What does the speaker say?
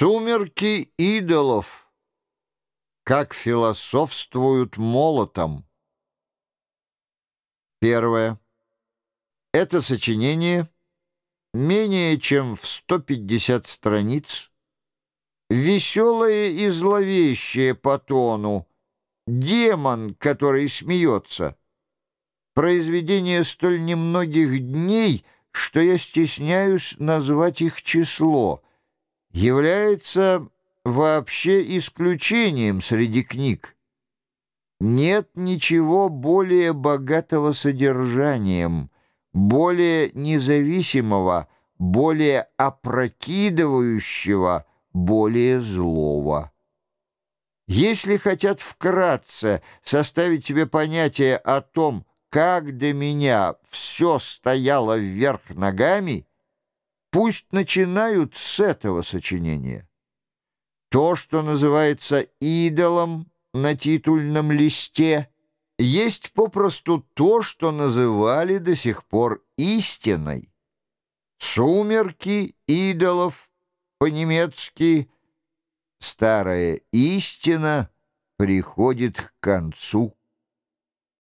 Сумерки идолов, как философствуют молотом. Первое. Это сочинение менее чем в 150 страниц, веселое и зловещее по тону, демон, который смеется. Произведение столь немногих дней, что я стесняюсь назвать их число — является вообще исключением среди книг. Нет ничего более богатого содержанием, более независимого, более опрокидывающего, более злого. Если хотят вкратце составить себе понятие о том, как до меня все стояло вверх ногами, Пусть начинают с этого сочинения. То, что называется идолом на титульном листе, есть попросту то, что называли до сих пор истиной. Сумерки идолов по-немецки «Старая истина» приходит к концу.